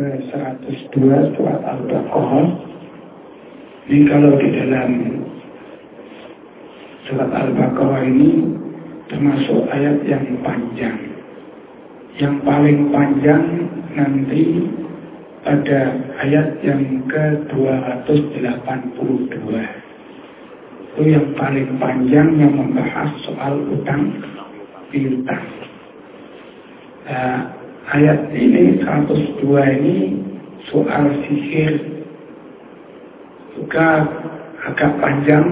ke-102 surat Al-Baqarah. Ini kalau di dalam surat Al-Baqarah ini termasuk ayat yang panjang. Yang paling panjang nanti pada ayat yang ke-282. Itu yang paling panjang yang membahas soal utang piutang. Nah, ayat ini 102 ini soal sihir. Juga agak panjang.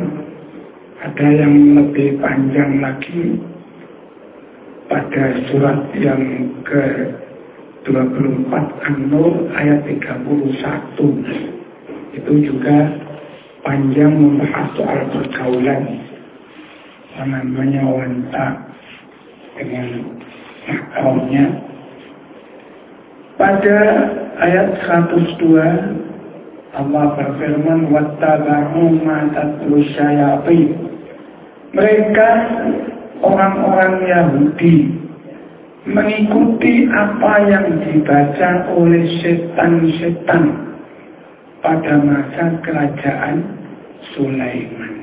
Ada yang lebih panjang lagi. Pada surat yang ke 24 An-Nur ayat 31 itu juga panjang membahas soal pergaulan. Namanya wanta dengan kaumnya pada ayat 102 Allah berfirman wattaba'u ma mereka orang-orang Yahudi mengikuti apa yang dibaca oleh setan-setan pada masa kerajaan Sulaiman.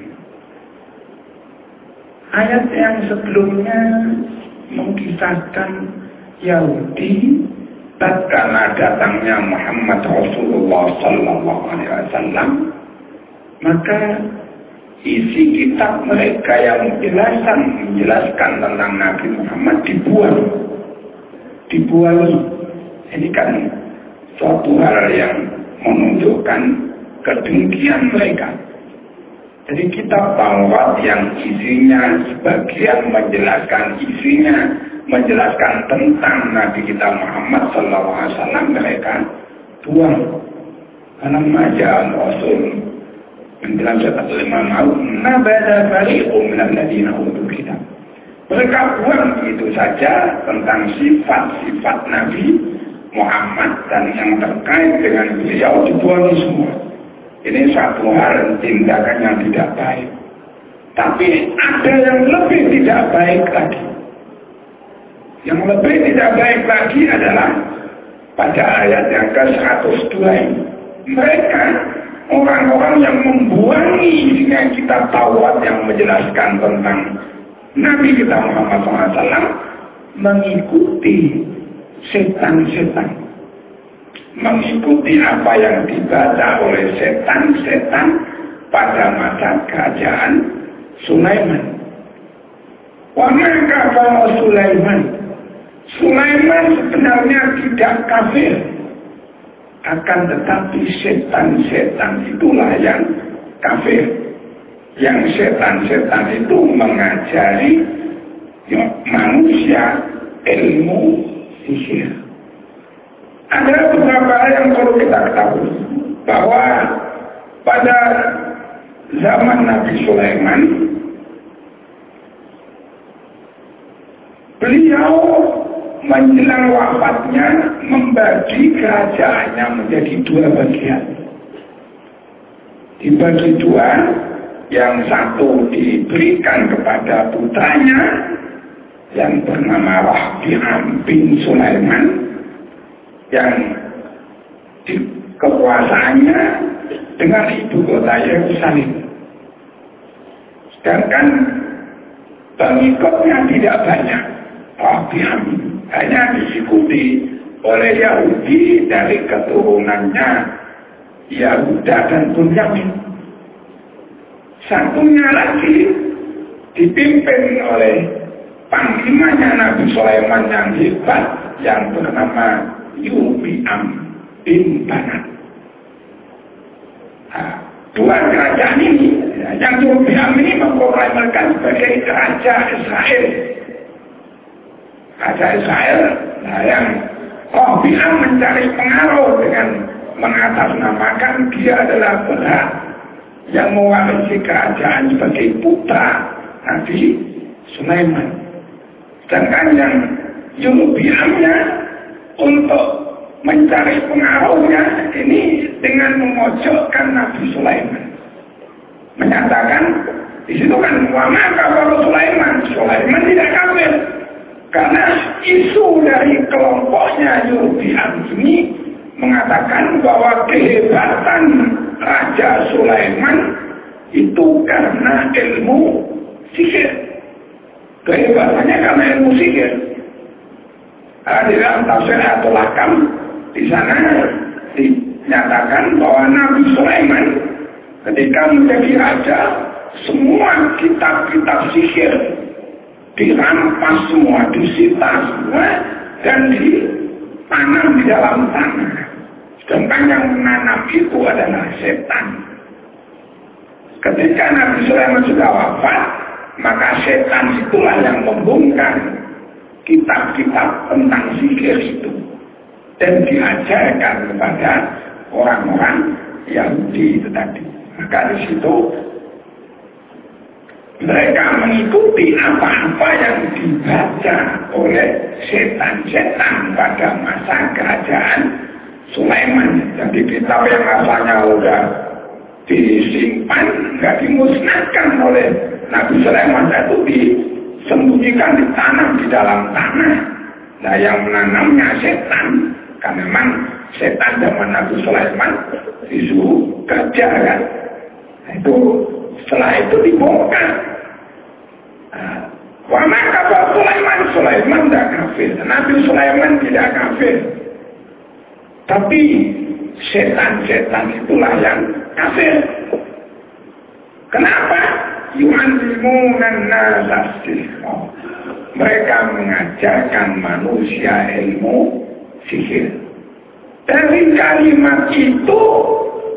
Ayat yang sebelumnya mengkisahkan Yahudi tatkala datangnya Muhammad Rasulullah Sallallahu Alaihi Wasallam maka isi kitab mereka yang menjelaskan menjelaskan tentang Nabi Muhammad dibuang. Dibuang. Ini kan suatu hal yang menunjukkan kedengkian mereka. Jadi kitab Taurat yang isinya sebagian menjelaskan isinya menjelaskan tentang Nabi kita Muhammad Wasallam mereka buang karena majal Rasul. Menjelaskan satu lima mau nabada fariqum min alladziina utul kitab mereka buang itu saja tentang sifat-sifat Nabi Muhammad dan yang terkait dengan beliau dibuang semua. Ini satu hal tindakan yang tidak baik. Tapi ada yang lebih tidak baik lagi yang lebih tidak baik lagi adalah pada ayat yang ke-102 ini. Mereka orang-orang yang membuangi dengan kita Taurat yang menjelaskan tentang Nabi kita Muhammad SAW mengikuti setan-setan. Mengikuti apa yang dibaca oleh setan-setan pada masa kerajaan Sulaiman. Wa maka Sulaiman Sulaiman sebenarnya tidak kafir. Akan tetapi setan-setan itulah yang kafir. Yang setan-setan itu mengajari manusia ilmu sihir. Ada beberapa hal yang perlu kita ketahui. Bahwa pada zaman Nabi Sulaiman, beliau menjelang wafatnya membagi kerajaannya menjadi dua bagian. Dibagi dua, yang satu diberikan kepada putranya yang bernama Rahbi'am bin Sulaiman yang di kekuasaannya dengan ibu kota Yerusalem. Sedangkan pengikutnya tidak banyak. Rahbi'am hanya diikuti oleh Yahudi dari keturunannya Yahuda dan Bunyamin. Satunya lagi dipimpin oleh panglimanya Nabi Sulaiman yang hebat yang bernama Yubiam bin Banat. Dua kerajaan ini, yang Yubiam ini memproklamirkan sebagai Raja Israel Raja Israel nah yang Robi'am mencari pengaruh dengan mengatasnamakan dia adalah berhak yang mewarisi kerajaan sebagai putra Nabi Sulaiman. Sedangkan yang Yunubiamnya untuk mencari pengaruhnya ini dengan memojokkan Nabi Sulaiman. Menyatakan di situ kan wama kalau Sulaiman, Sulaiman tidak kafir. Karena isu dari kelompoknya ini mengatakan mengatakan bahwa kehebatan Raja Sulaiman itu karena ilmu sihir. Kehebatannya karena ilmu sihir. Nah, di dalam tafsir atau lakam di sana dinyatakan bahwa Nabi Sulaiman ketika menjadi raja semua kitab-kitab sihir dirampas semua, disita semua dan ditanam di dalam tanah. Sedangkan yang menanam itu adalah setan. Ketika Nabi Sulaiman sudah wafat, maka setan itulah yang membongkar kitab-kitab tentang sihir itu. Dan diajarkan kepada orang-orang Yahudi itu tadi. Maka di situ mereka mengikuti apa-apa yang dibaca oleh setan-setan pada masa kerajaan Sulaiman. Jadi kitab yang asalnya sudah disimpan, nggak dimusnahkan oleh Nabi Sulaiman itu disembunyikan di tanah di dalam tanah. Nah yang menanamnya setan, karena memang setan zaman Nabi Sulaiman disuruh kerja kan. Nah, itu setelah itu dibongkar. Nah, Wama kabar Sulaiman, Sulaiman tidak kafir. Nabi Sulaiman tidak kafir. Tapi setan-setan itulah yang kafir. Kenapa? Yu'allimunan nasasih. Mereka mengajarkan manusia ilmu sihir. Dari kalimat itu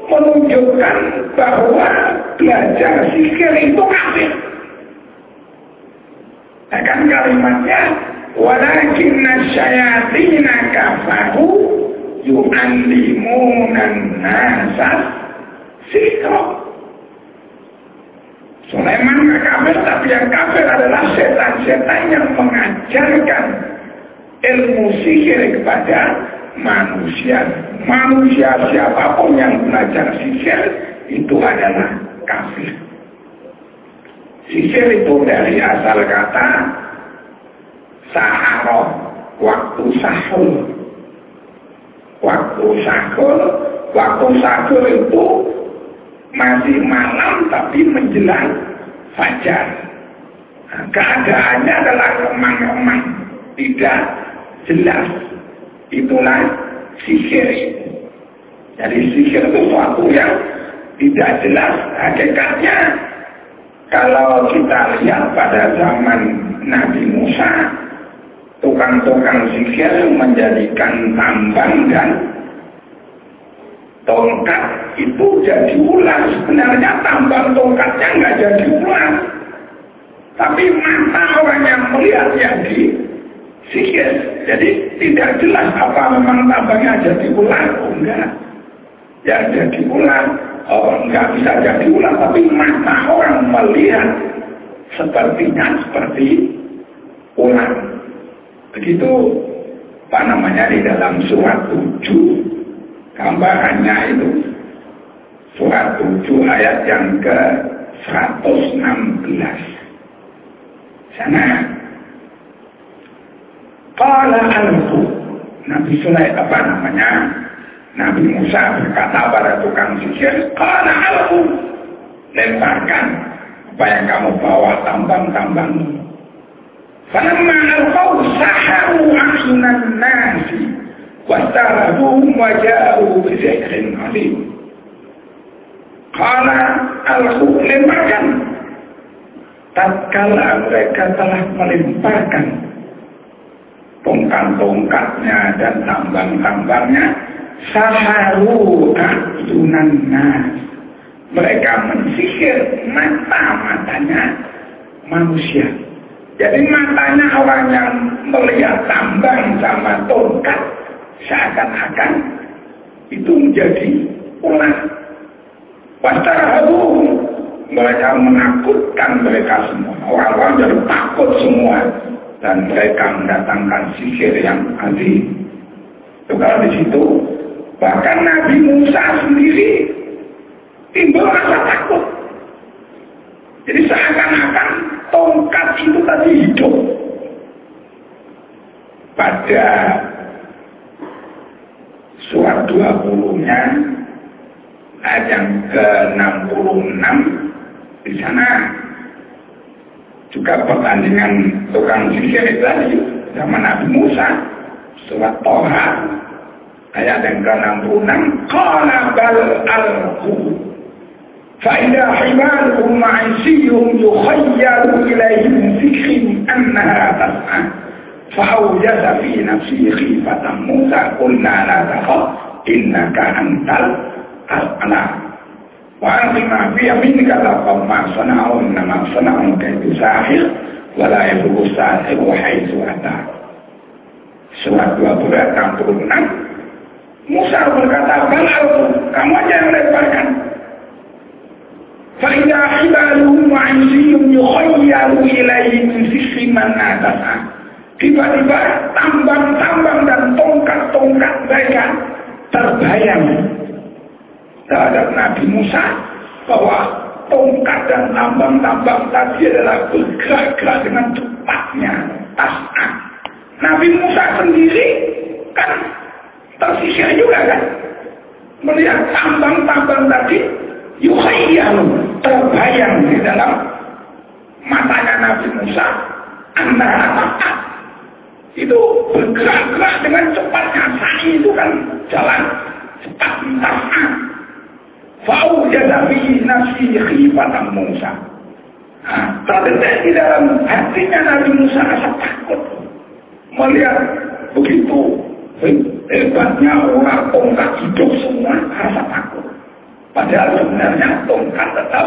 menunjukkan bahwa belajar sihir itu kafir. Akan kalimatnya walakin nasyayatina kafaru yu'allimunan nasas sihir. Sulaiman nggak kafir, tapi yang kafir adalah setan-setan yang mengajarkan ilmu sihir kepada manusia. Manusia siapa pun yang belajar sihir itu adalah kafir. Sihir itu dari asal kata saharo, waktu sahur. Waktu sahur, waktu sahur itu masih malam tapi menjelang fajar. Nah, keadaannya adalah remang-remang, tidak jelas itulah sihir. Jadi sihir itu suatu yang tidak jelas hakikatnya. Kalau kita lihat pada zaman Nabi Musa, tukang-tukang sihir menjadikan tambang dan tongkat itu jadi ular. Sebenarnya tambang tongkatnya nggak jadi ular. Tapi mata orang yang melihat yang di sihir. Jadi tidak jelas apa memang tambahnya jadi ular. Oh, enggak. Ya jadi ular. Oh enggak bisa jadi ular. Tapi mata orang melihat sepertinya seperti ular. Begitu apa namanya di dalam surat 7 gambarannya itu surat 7 ayat yang ke 116 sana Kala alhu. Nabi Sulaiman apa namanya? Nabi Musa berkata pada tukang sihir, Kala alhu. Lemparkan apa kamu bawa tambang-tambangmu. Falamma alqaw saharu a'yunan nasi wastarahuhum wa ja'u alim. Kala alhu lemparkan. Tatkala mereka telah melemparkan tongkat-tongkatnya dan tambang-tambangnya saharu ayunan mereka mensihir mata-matanya manusia. Jadi matanya orang yang melihat tambang sama tongkat seakan-akan itu menjadi ular. Pastarahu mereka menakutkan mereka semua. Orang-orang jadi takut semua. Dan mereka mendatangkan sihir yang ahli. Itu di situ bahkan Nabi Musa sendiri timbul rasa takut. Jadi seakan-akan tongkat itu tadi hidup pada surat 20-nya ayat yang ke-66 di sana juga pertandingan tukang sihir itu tadi zaman Nabi Musa surat Toha ayat yang ke-66 qala bal alqu فإذا حبالهم وعشيهم يخيل إليه من ذكر أنها تسعى فأوجس في نفسه خيفة موسى قلنا لا تخف إنك أنت الأعلى وألق ما في يمينك تلقف ما صنعوا إنما صنعوا كيد ساحر ولا يبلغ الساحر حيث أتى Surat 20 ayat 66 Musa berkata, Balal, kamu aja yang lemparkan. Fa'idha hibaluhum wa ansiyum yukhayyalu ilaihi min sisi man Tiba-tiba tambang-tambang dan tongkat-tongkat mereka terbayang terhadap Nabi Musa bahwa tongkat dan tambang-tambang tadi adalah bergerak-gerak dengan cepatnya tas'an. Nabi Musa sendiri kan tersisir juga kan? Melihat tambang-tambang tadi yukhayyalu terbayang di dalam matanya Nabi Musa mata itu bergerak-gerak dengan cepatnya. Sa'i itu kan jalan cepat tas'a fa'ujada fi nafsi khifatan Musa. Nah, terdetek di dalam hatinya Nabi Musa rasa takut. Melihat begitu hebatnya orang tongkat hidup semua rasa takut. Padahal sebenarnya tongkat tetap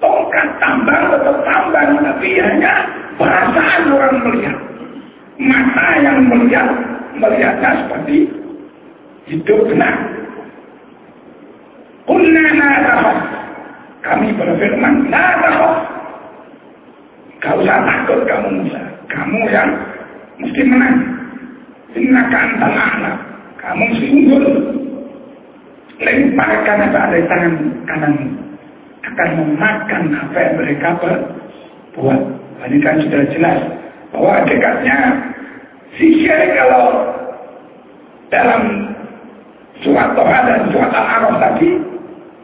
tongkat tambang tetap tambang tapi hanya perasaan orang melihat. Mata yang melihat melihatnya seperti hidup benar. Kulna kami berfirman la Gak usah takut kamu Musa. Kamu yang mesti menang Innaka antal. Kamu mesti unggul. Lemparkan apa ada tangan kanan akan memakan apa yang mereka buat. Ini kan sudah jelas bahwa dekatnya sihir kalau dalam surat Toha dan surat Al-Araf tadi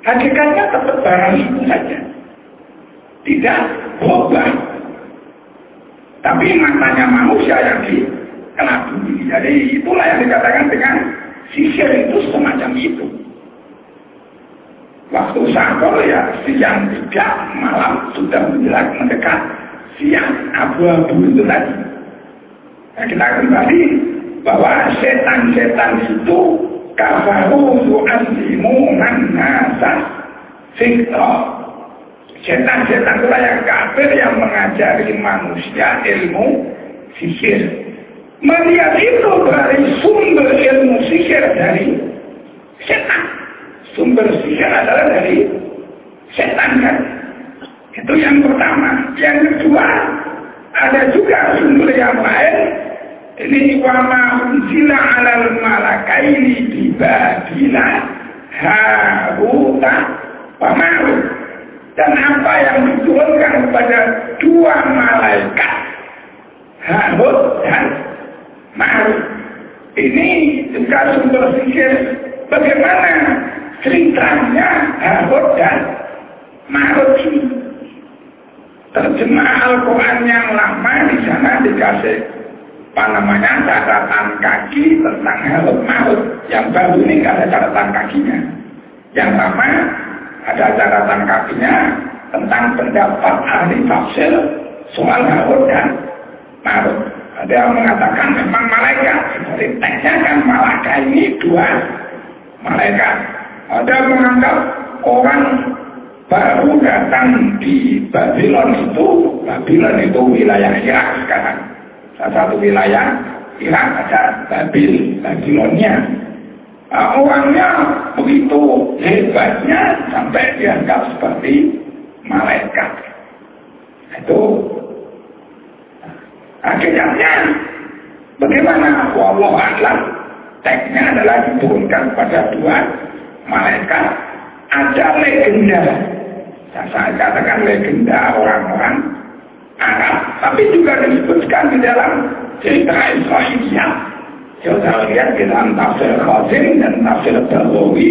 hakikatnya tetap barang itu saja. Tidak berubah. Tapi matanya manusia yang di bumi. Jadi itulah yang dikatakan dengan sihir itu semacam itu. Waktu sahur ya siang tiga malam sudah menjelang mendekat siang abu-abu itu tadi. Nah, kita kembali bahwa setan-setan itu kafaru yu'azimu nasa fikra. Setan-setan itu yang kafir yang mengajari manusia ilmu sihir melihat itu dari sumber ilmu sihir dari setan. Sumber sihir adalah dari setan kan. Itu yang pertama. Yang kedua, ada juga sumber yang lain. Ini wama unzila alal malakaini di Babila Haruta Pamarut. Dan apa yang diturunkan kepada dua malaikat Harut dan Ma'ruf. Ini juga sumber bagaimana ceritanya Harut dan Ma'ruf ini. Terjemah Al-Quran yang lama di sana dikasih apa namanya catatan kaki tentang Harut Ma'ruf. Yang baru ini nggak ada catatan kakinya. Yang lama ada catatan kakinya tentang pendapat ahli tafsir soal Harut dan Marut. Ada yang mengatakan memang malaikat. Teksnya kan malaikat ini dua malaikat. Ada yang menganggap orang baru datang di Babylon itu, Babylon itu wilayah Irak sekarang. Salah satu wilayah Irak ada Babil, Babilonia. Nah, orangnya begitu hebatnya sampai dianggap seperti malaikat. Itu Akhirnya bagaimana? Allah alam. Teksnya adalah diturunkan pada dua malaikat. Ada legenda. Saya katakan legenda orang-orang Arab. Tapi juga disebutkan di dalam cerita Israelia. Coba lihat di dalam tafsir Qasim dan tafsir Bawawi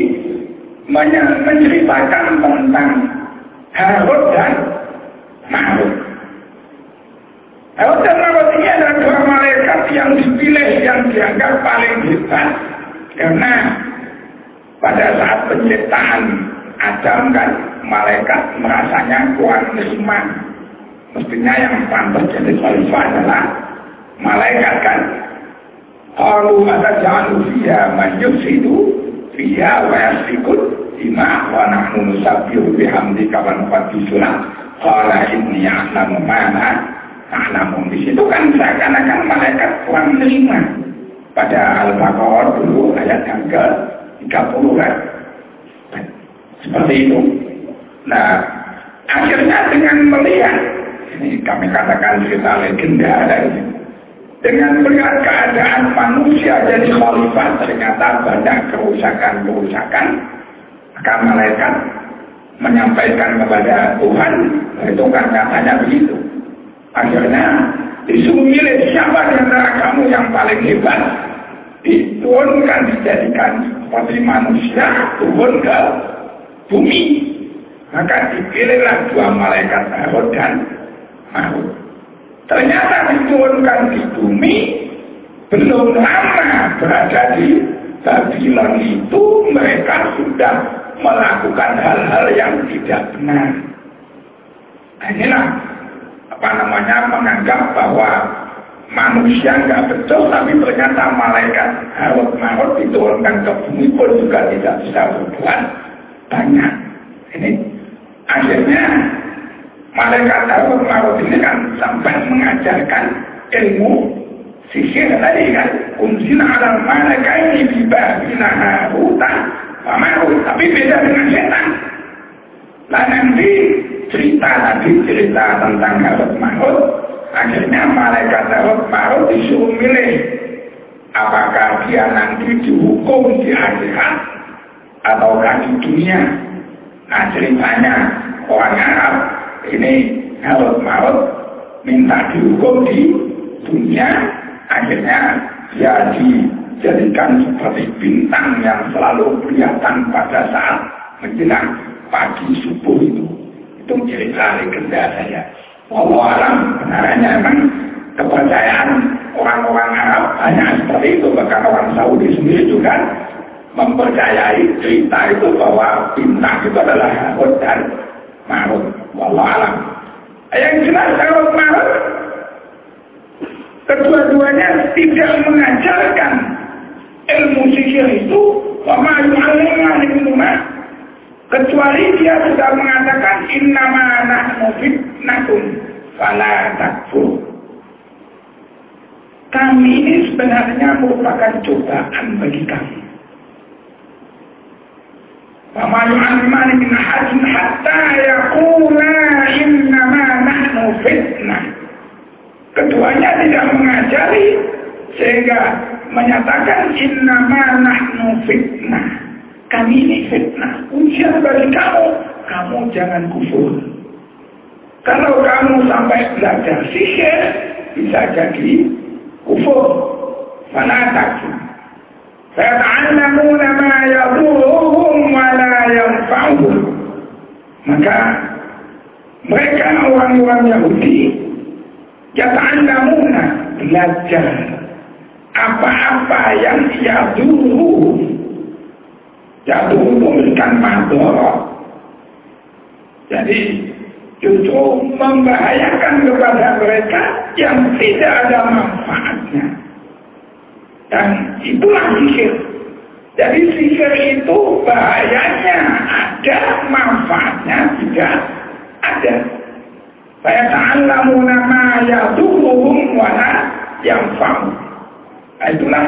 menceritakan tentang Harut dan Marut. Ini adalah dua malaikat yang dipilih yang dianggap paling hebat karena pada saat penciptaan Adam kan malaikat merasanya kurang terima. Mestinya yang pantas jadi khalifah adalah malaikat kan Qalu ataj'alu fiha man yufsidu fiha wa yasfikut dima wa nahnu nusabbihu bihamdika wa nuqaddisu lak. Qala inni a'lamu ma ta'lamun. Di situ kan seakan-akan malaikat kurang menerima. Pada Al-Baqarah dulu ayat yang ke 30 kan. Seperti itu. Nah, akhirnya dengan melihat ini kami katakan cerita legenda dari dengan melihat keadaan manusia jadi khalifah ternyata banyak kerusakan-kerusakan maka malaikat menyampaikan kepada Tuhan itu kan katanya begitu akhirnya disuruh milih siapa di antara kamu yang paling hebat? Diturunkan dijadikan seperti manusia turun ke bumi. Maka dipilihlah dua malaikat Harut dan Mahut Ternyata diturunkan di bumi belum lama berada di Babylon itu mereka sudah melakukan hal-hal yang tidak benar. Nah, inilah apa namanya menganggap bahwa manusia nggak betul tapi ternyata malaikat harut marut diturunkan ke bumi pun juga tidak bisa berbuat banyak. Ini akhirnya Malaikat Harut Marut ini kan sampai mengajarkan ilmu sihir tadi kan. Unzina ala malaikat ini biba bina Haruta Marut. Tapi beda dengan setan. Lah nanti cerita tadi cerita tentang Harut Marut. Akhirnya malaikat Harut Marut disuruh milih. Apakah dia nanti dihukum di akhirat ataukah di dunia. Nah ceritanya orang Arab ini harus maut minta dihukum di dunia akhirnya dia dijadikan seperti bintang yang selalu kelihatan pada saat menjelang pagi subuh itu itu cerita legenda saya Allah alam benarnya emang kepercayaan orang-orang Arab hanya seperti itu bahkan orang Saudi sendiri juga mempercayai cerita itu bahwa bintang itu adalah Harut dan Marut. Wallah alam. Yang jelas kalau Marut, kedua-duanya tidak mengajarkan ilmu sihir itu wama yu'allimuna kecuali dia sudah mengatakan innama nahnu fitnakum fala takfur kami ini sebenarnya merupakan cobaan bagi kami وما يعلمان من أحد حتى يقولا إنما نحن فتنة keduanya tidak mengajari sehingga menyatakan innama nahnu fitnah kami ini fitnah, ujian bagi kamu, kamu jangan kufur. Kalau kamu sampai belajar sihir, bisa jadi kufur. mana takut Fa'alamuna ma yadurruhum wa yang. Maka mereka orang-orang Yahudi yata'alamuna belajar apa-apa yang yadurruhum yaduru memberikan madorot jadi justru membahayakan kepada mereka yang tidak ada manfaatnya dan itulah sihir. Jadi sihir itu bahayanya ada, manfaatnya tidak ada. Saya ta'allamu nama yaduruhum wala yang faham. Nah, itulah.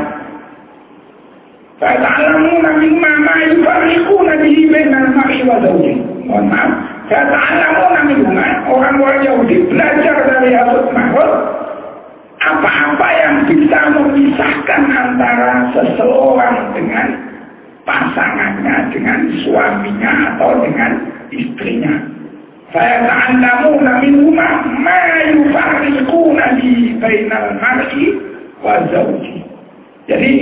Mimma ma yufarriquna bihi bainal mar'i wa zawji. Mohon maaf. Ta'allamu mimma orang-orang Yahudi belajar dari Hasud Mahud apa-apa yang bisa memisahkan antara seseorang dengan pasangannya, dengan suaminya atau dengan istrinya. Saya ta'allamu minhuma ma yufarriquna di bainal mar'i wa zawji. Jadi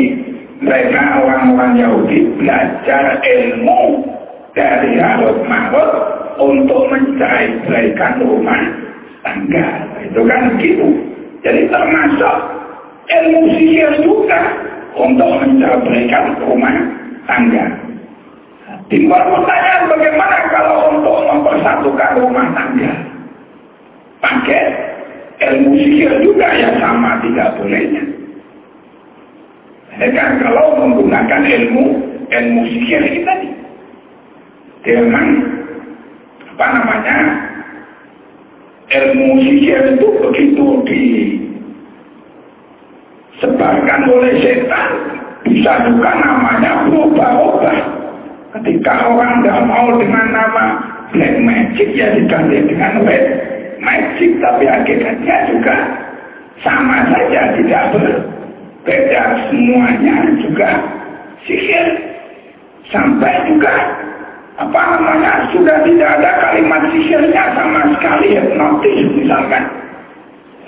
mereka orang-orang Yahudi belajar ilmu dari Harut Marut untuk mencerai-ceraikan rumah tangga. Itu kan begitu. Jadi termasuk ilmu sihir juga untuk mencerai-ceraikan rumah tangga. Timbul pertanyaan bagaimana kalau untuk mempersatukan rumah tangga? Pakai ilmu sihir juga yang sama tidak bolehnya. Ya kan kalau menggunakan ilmu ilmu sihir ini tadi. Memang apa namanya ilmu sihir itu begitu disebarkan oleh setan bisa juga namanya berubah-ubah ketika orang tidak mau dengan nama black magic ya diganti dengan white magic tapi hakikatnya juga sama saja tidak berbeda semuanya juga. Sihir sampai juga apa namanya sudah tidak ada kalimat sihirnya sama sekali hipnotis misalkan.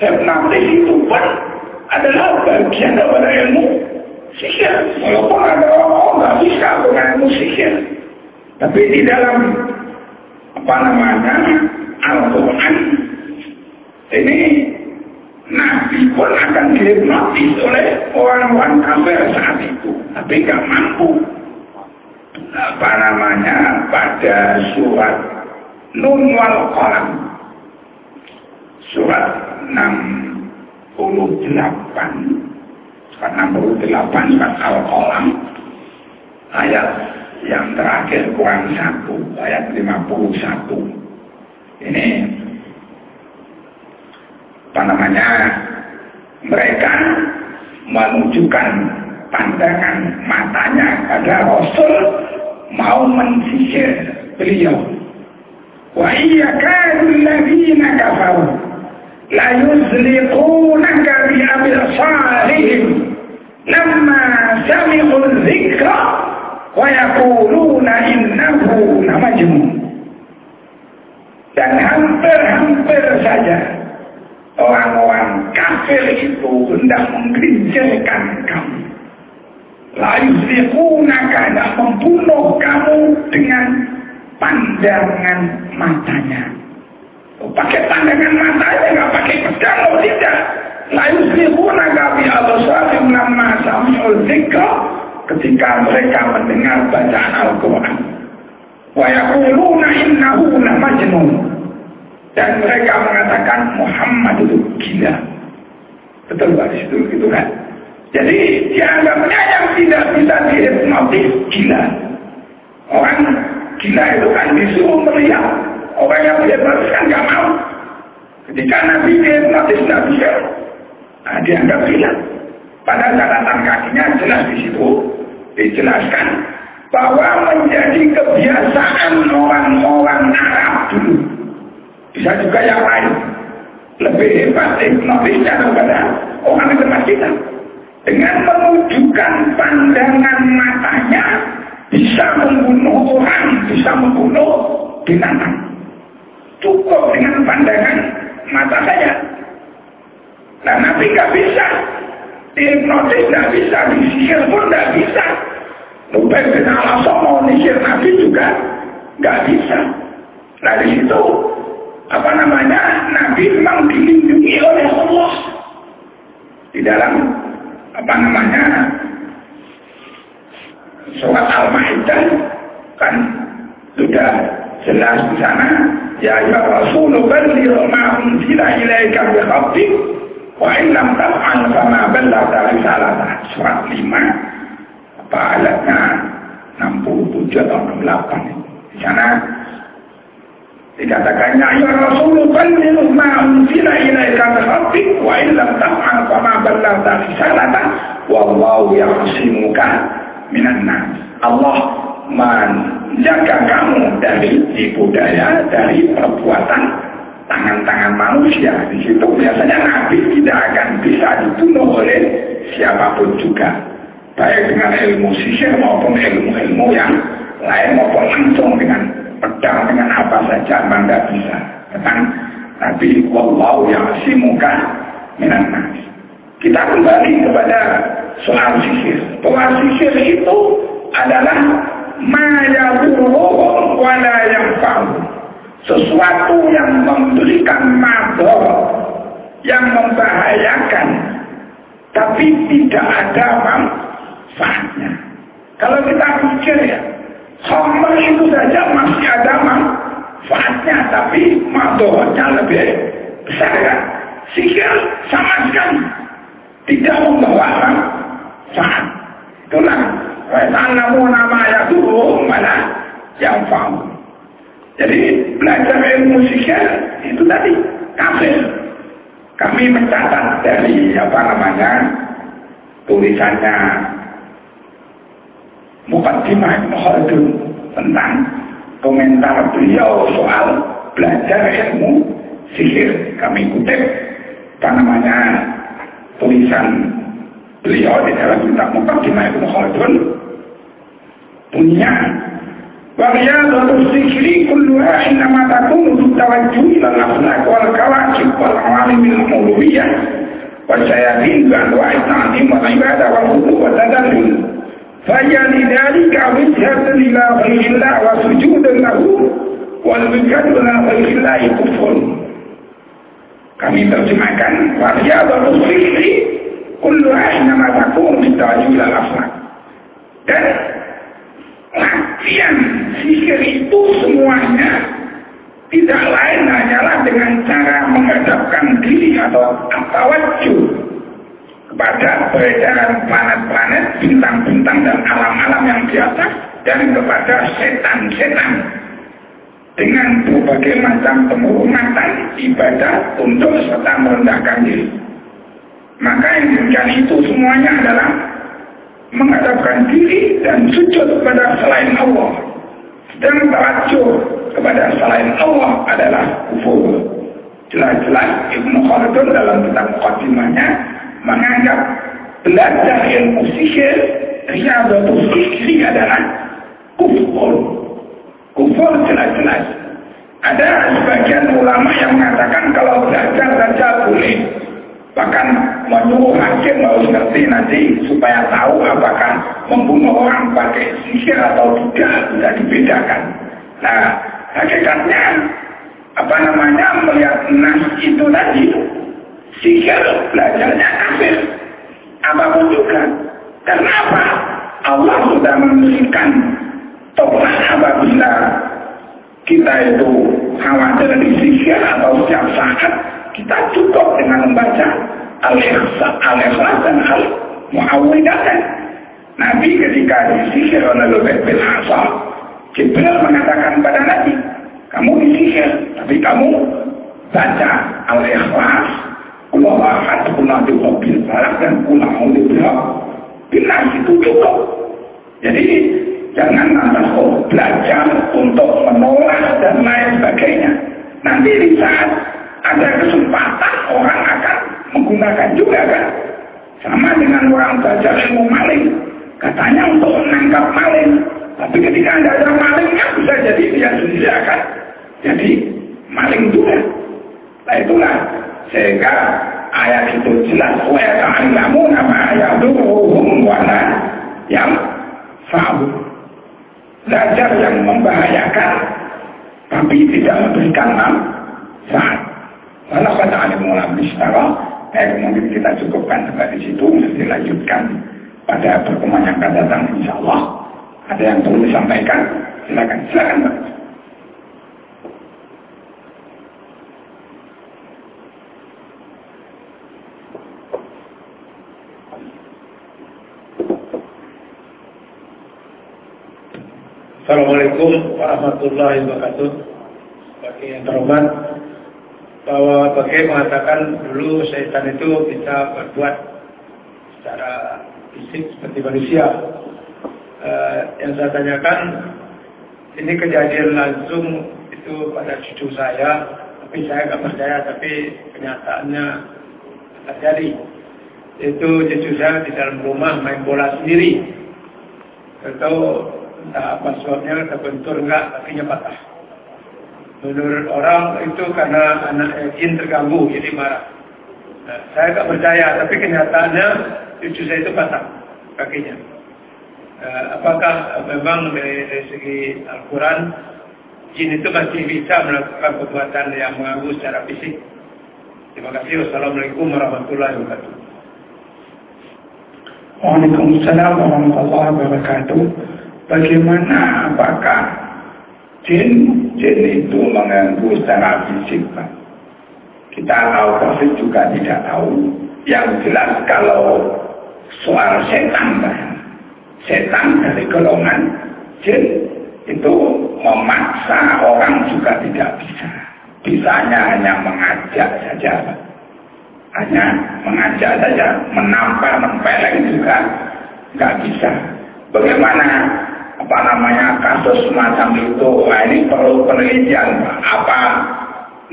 Hipnotis itu pun adalah bagian daripada ilmu sihir. Walaupun ada orang nggak bisa dengan ilmu sihir. Tapi di dalam apa namanya Al-Quran ini Nabi pun akan dihipnotis oleh orang-orang kafir saat itu. Tapi nggak mampu. Apa namanya? Pada surat Nun wal Qalam. Surat 68 surat 68 surat Al Qalam. Ayat yang terakhir kurang satu. Ayat 51 ini apa namanya? Mereka menunjukkan pandangan matanya pada Rasul mau mensisir beliau. Wa iya kadu ladina kafaru. La yuzliqunaka bi absarihim. Lamma sami'u dzikra wa yaquluna innahu lamajnun. Dan hampir-hampir saja orang-orang kafir itu hendak menggelincirkan kamu Layuslikunaka tidak membunuh kamu dengan pandangan matanya. Oh, pakai pandangan matanya, nggak pakai pedang, oh tidak. Layuslikunaka bi abasarihim lamma sami'ul dzikra ketika mereka mendengar bacaan Al-Quran. Wa yaquluna innahu majnun. Dan mereka mengatakan Muhammad itu gila. Betul Pak, itu, itu kan? Jadi dianggapnya yang tidak bisa dihipnotis gila. Orang gila itu kan disuruh melihat. Orang yang dihipnotis kan gak mau. Ketika Nabi dihipnotis tidak bisa. Nah, dianggap gila. Pada catatan kakinya jelas di situ dijelaskan bahwa menjadi kebiasaan orang-orang Arab dulu. Bisa juga yang lain. Hebat hipnotisnya daripada orang di tempat kita dengan menunjukkan pandangan matanya bisa membunuh orang, bisa membunuh binatang. Cukup dengan pandangan mata saja. Nah, Nabi nggak bisa. Hipnotis nggak bisa, disihir pun nggak bisa. Lupa bin al mau nisir Nabi juga nggak bisa. Nah di situ apa namanya Nabi memang dilindungi oleh Allah. Di dalam apa namanya surat Al-Maidah kan sudah jelas di sana. Ya ya Rasul balligh ma unzila ilaika bi rabbik wa in lam taf'al fama ballaghta risalata. Surat 5 apa ayatnya? 67 atau 68 di sana dikatakan ya Rasul balligh ma unzila ilaika min rabbik wa in lam taf'al fa ma ballaghta risalata wallahu ya'simuka minan nas Allah menjaga kamu dari tipu daya dari perbuatan tangan-tangan manusia. Di situ biasanya nabi tidak akan bisa dibunuh oleh siapa pun juga. Baik dengan ilmu sihir maupun ilmu-ilmu yang lain maupun langsung dengan pedang dengan apa saja anda bisa. Tentang Nabi Wallahu muka minan nas. Kita kembali kepada soal sihir. Bahwa sihir itu adalah mayaburuhum wala yang Sesuatu yang memberikan mador, yang membahayakan, tapi tidak ada manfaatnya. Kalau kita pikir ya, Homer itu saja masih ada manfaatnya, tapi madornya lebih besar kan. Sihir sama sekali tidak membawa manfaat. Itulah Wa'ta'lamu nama itu mana yang faham. Jadi belajar ilmu sihir itu tadi kafir. Kami mencatat dari apa namanya tulisannya Mukaddimah Ibn Khaldun tentang komentar beliau soal belajar ilmu sihir. Kami kutip apa namanya tulisan beliau di dalam kitab Mukaddimah Ibn Khaldun punya ورياضة الذكر كلها إنما تكون بالتوجه إلى الأخلاق والكواكب والعوالم الألوهية والشياطين بأنواع التعظيم والعبادة والخضوع والتذلل فهي لذلك وجهة إلى غير الله وسجود له والوجهة إلى غير الله كفر kami terjemahkan wariyadatul fikri kulluha innama takun bitawajjuh ila al-aflaq dan latihan sihir itu semuanya tidak lain hanyalah dengan cara menghadapkan diri atau tawajjuh kepada peredaran planet-planet, bintang-bintang dan atas dan kepada setan-setan dengan berbagai macam penghormatan ibadah untuk serta merendahkan diri. Maka yang demikian itu semuanya adalah menghadapkan diri dan sujud kepada selain Allah dan teracuh kepada selain Allah adalah kufur. Jelas-jelas Ibnu Khaldun dalam kitab Muqaddimahnya menganggap belajar ilmu sihir riyadatul fikri adalah kufur. Kufur jelas-jelas. Ada sebagian ulama yang mengatakan kalau belajar saja boleh bahkan menyuruh hakim harus ngerti nanti supaya tahu apakah membunuh orang pakai sihir atau tidak bisa dibedakan. Nah, hakikatnya apa namanya melihat nas itu tadi sihir belajarnya kafir apa pun juga. Karena apa? Allah sudah memberikan toprak apabila kita itu khawatir disihir atau setiap saat kita cukup dengan membaca Al-Ikhlas dan Al-Mu'awwidatan. Nabi ketika disihir oleh Lubek bin Asal, Jibril mengatakan pada Nabi, kamu disihir, tapi kamu baca Al-Ikhlas, Kula ahad, kula bil balak, dan kula bil Binas itu cukup. Jadi jangan lantas belajar untuk menolak dan lain sebagainya. Nanti di saat ada kesempatan orang akan menggunakan juga kan. Sama dengan orang belajar ilmu maling. Katanya untuk menangkap maling. Tapi ketika anda ada malingnya bisa jadi dia sendiri akan jadi maling juga. Nah itulah sehingga ayat itu jelas wa ta'lamu nama yaduruhum wala yang sahur. Belajar yang membahayakan tapi tidak memberikan manfaat. Walau kata alim ulama istara, eh, mungkin kita cukupkan sampai di situ, nanti dilanjutkan pada pertemuan yang akan datang insya Allah. Ada yang perlu disampaikan? Silakan, silakan Pak. Assalamualaikum warahmatullahi wabarakatuh. Bagi yang terhormat, bahwa Bagi mengatakan dulu syaitan itu bisa berbuat secara fisik seperti manusia. Uh, yang saya tanyakan, ini kejadian langsung itu pada cucu saya, tapi saya nggak percaya, tapi kenyataannya terjadi. Itu cucu saya di dalam rumah main bola sendiri. Atau entah apa sebabnya terbentur enggak, kakinya patah. Menurut orang itu karena anak jin terganggu, jadi marah. Nah, saya tak percaya, tapi kenyataannya cucu saya itu patah kakinya. Uh, apakah memang dari, dari segi Al-Quran jin itu masih bisa melakukan perbuatan yang mengganggu secara fisik? Terima kasih. Wassalamualaikum warahmatullahi wabarakatuh. Waalaikumsalam warahmatullahi wabarakatuh. Bagaimana apakah jin jin itu mengganggu secara fisik, Pak? Kita tahu proses juga tidak tahu. Yang jelas kalau soal setan, Pak. Setan dari golongan jin itu memaksa orang juga tidak bisa. Bisanya hanya mengajak saja. Hanya mengajak saja, menampar, mempeleng juga nggak bisa. Bagaimana apa namanya kasus semacam itu? Nah, ini perlu penelitian. Apa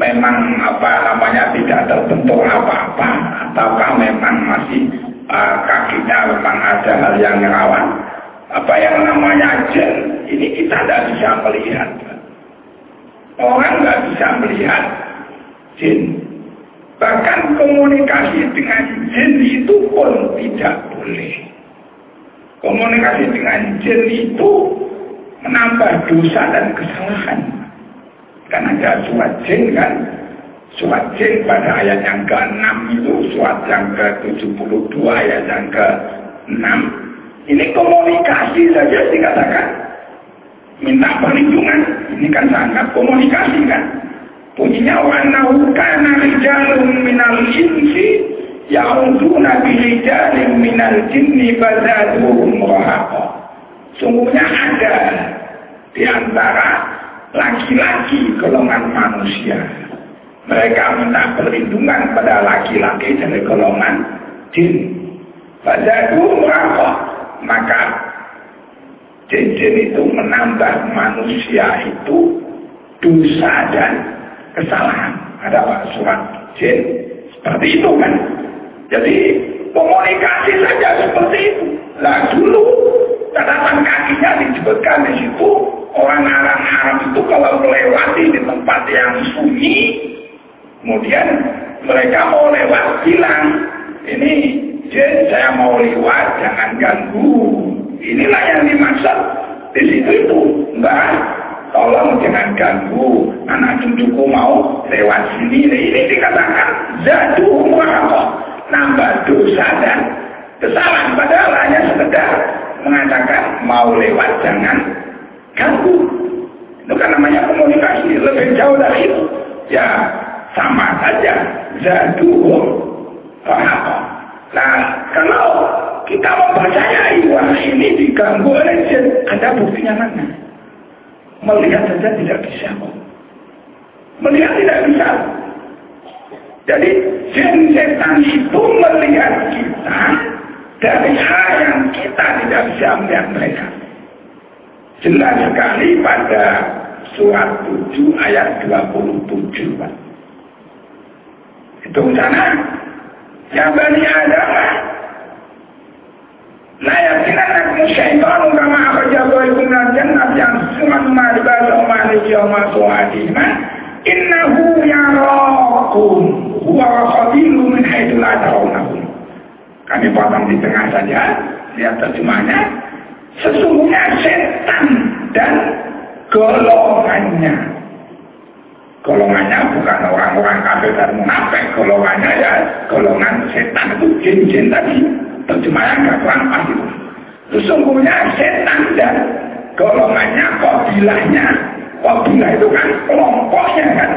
memang apa namanya tidak terbentuk apa-apa ataukah memang masih uh, kakinya memang ada hal yang rawan apa yang namanya jin ini kita tidak bisa melihat Orang nggak bisa melihat jin. Bahkan komunikasi dengan jin itu pun tidak boleh. Komunikasi dengan jin itu menambah dosa dan kesalahan. Karena ada surat jin kan. Surat jin pada ayat yang ke-6 itu, surat yang ke-72 ayat yang ke-6. Ini komunikasi saja dikatakan minta perlindungan. Ini kan sangat komunikasi kan. Bunyinya wanahu kana rijalun minal insi ya'uduna birijalin minal jinni bazaduhum rahaqa. Sungguhnya ada di antara laki-laki golongan manusia. Mereka minta perlindungan pada laki-laki dari golongan jin. Bazaduhum rahaqa. Maka Jin-jin itu menambah manusia itu dosa dan kesalahan. Ada surat jin seperti itu kan. Jadi komunikasi saja seperti itu. Lah dulu catatan kakinya disebutkan di situ orang Arab-Arab itu kalau melewati di tempat yang sunyi, kemudian mereka mau lewat bilang, ini jin saya mau lewat jangan ganggu Inilah yang dimaksud di situ itu. Mbak, tolong jangan ganggu anak cucuku mau lewat sini. Ini dikatakan jatuh merokok, nambah dosa dan kesalahan. Padahal hanya sekedar mengatakan mau lewat jangan ganggu. Itu kan namanya komunikasi lebih jauh dari itu. Ya sama saja jatuh merokok. Nah kalau kita mempercayai wah ini diganggu oleh jin. Ada buktinya mana? Melihat saja tidak bisa Melihat tidak bisa. Jadi jin setan itu melihat kita dari hal yang kita tidak bisa melihat mereka. Jelas sekali pada surat 7 ayat 27. Pak. Itu sana. Ya Bani Adam La yakinannakum syaitanu kama akhrajakum min jannah yang summa libasa ma yawma su'atihima innahu yarakum huwa wa qabilu min haitsu la tarawnahum. Kami potong di tengah saja, lihat terjemahnya. Sesungguhnya setan dan golongannya. Golongannya bukan orang-orang kafir dan munafik, golongannya ya golongan setan itu jin-jin tadi terjemahan pas itu. Sesungguhnya setan dan golongannya, kobilahnya, kobilah itu kan kelompoknya kan.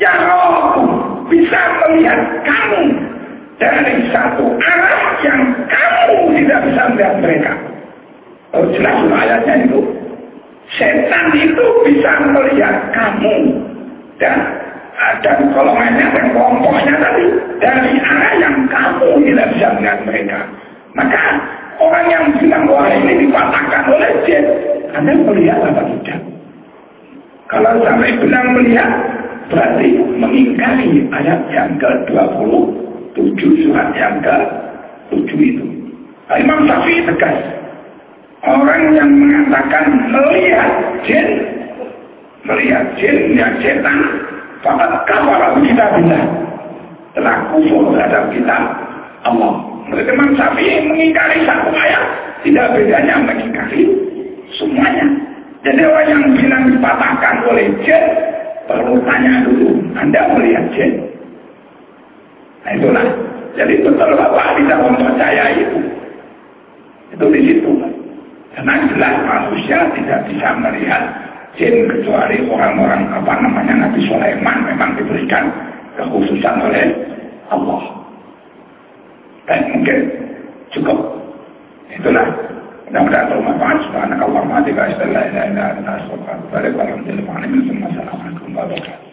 Yang rohku bisa melihat kamu dari satu arah yang kamu tidak bisa melihat mereka. Oh, jelas ayatnya itu. Setan itu bisa melihat kamu dan dan golongannya dan kelompoknya tadi dari arah yang kamu tidak bisa melihat mereka. Maka orang yang bilang bahwa ini dipatahkan oleh jin, Anda melihat apa tidak? Kalau sampai benar melihat, berarti mengingkari ayat yang ke-27 surat yang ke-7 itu. Imam Syafi'i tegas. Orang yang mengatakan melihat jin, melihat jin, yang setan, Fakat kafara kita bila telah kufur terhadap kita Allah. Menurut Imam Syafi'i mengingkari satu ayat tidak bedanya mengingkari semuanya. Jadi orang yang bilang dipatahkan oleh jin perlu tanya dulu, Anda melihat jin? Nah itulah. Jadi betul Bapak tidak mempercaya itu. Itu di situ. Karena jelas manusia tidak bisa melihat jin kecuali orang-orang apa namanya Nabi Sulaiman memang diberikan kekhususan oleh Allah. Dan mungkin cukup. Itulah. Mudah-mudahan anta astaghfiruka wa atubu ilaik. Assalamualaikum warahmatullahi wabarakatuh.